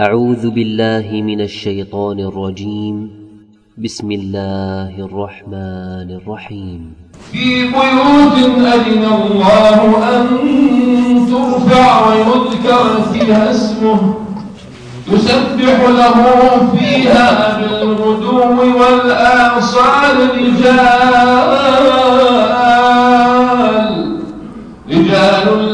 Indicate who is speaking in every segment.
Speaker 1: أعوذ بالله من الشيطان الرجيم بسم الله الرحمن الرحيم
Speaker 2: في بيوت أذن الله أن ترفع ويذكر فيها اسمه يسبح له فيها بالغدو والآصال رجال رجال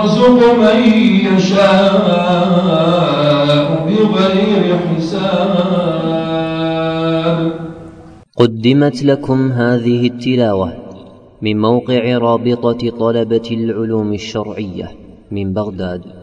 Speaker 2: يرزق من يشاء بغير حساب
Speaker 1: قدمت لكم هذه التلاوة من موقع رابطة طلبة العلوم الشرعية من بغداد